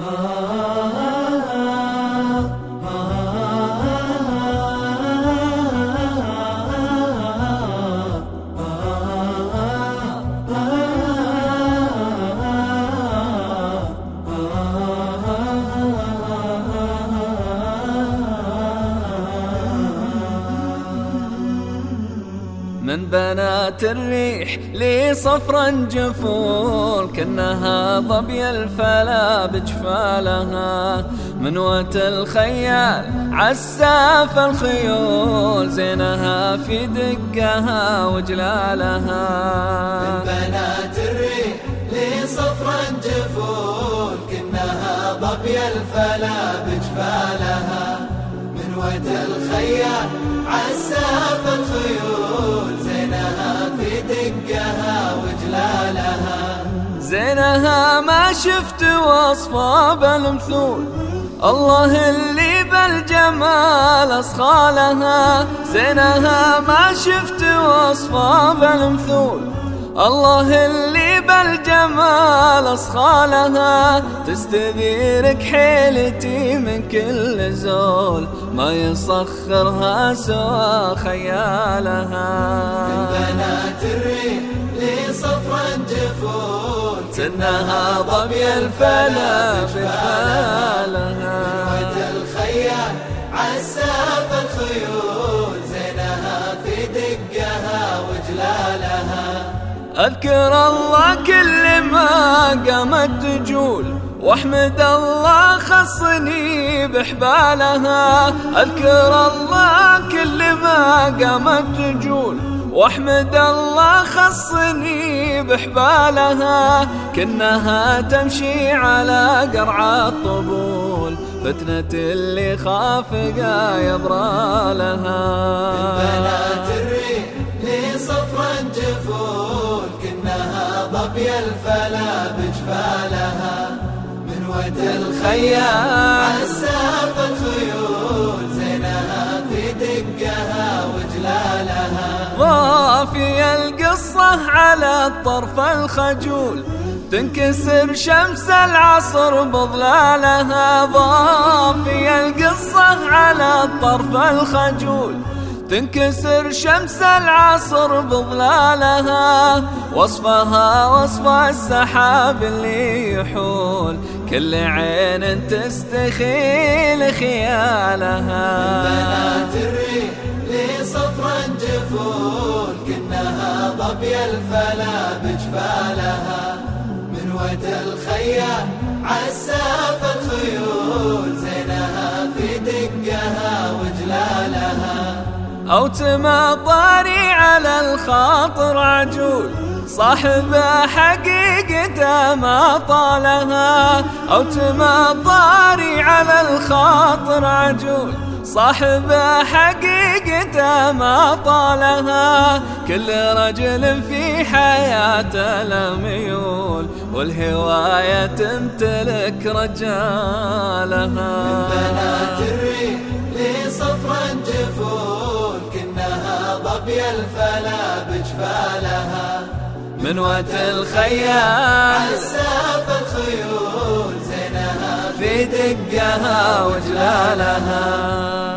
Oh. من بنات الريح لي صفرا جفول كنها ضبي الفلا بجفالها. من وت الخيال عساف الخيول زينها في دقها وجلالها. من بنات الريح لي صفرا جفول كنها ضبي الفلا بجفالها. من وت الخيال شفت وصفها بالمثول الله اللي بالجمال أصخالها زينها ما شفت وصفها بالمثول الله اللي بالجمال أصخالها تستذيرك حيلتي من كل زول. ما يصخرها سوى خيالها. من بنات الريح لي صفرا جفون. سنها ضبي الفلا بفالها وجه الخيال عساف الخيول زينها في دقها وجلالها. أذكر الله كل ما قامت تجول واحمد الله خصني بحبالها أذكر الله كل ما قامت تجول واحمد الله خصني بحبالها كنها تمشي على قرع الطبول فتنة اللي خافقا يبرى لها بنات الريح لي صفرا جفول كنها ضبي الفلا بجفالها. ود الخيال عساف الخيول. القصة على الطرف الخجول تنكسر شمس العصر بظلالها ضافي القصة على الطرف الخجول تنكسر شمس العصر بظلالها وصفها وصف السحاب اللي يحول كل عين تستخيل خيالها. ضبي الفلا بجفالها من وت الخيال عساف الخيول زينها في دقها وجلالها. أو تمطري على الخاطر عجول صاحب حقيقته ما طالها. أو تمطري على الخاطر عجول صاحب حقيقته ما طالها. كل رجل في حياته لميول والهواية تمتلك رجالها. من بنات الريح لي صفرا جفول كنها ضبي الفلا بجفالها. من وت الخيال. عساف الخيول. في دقها وجلالها.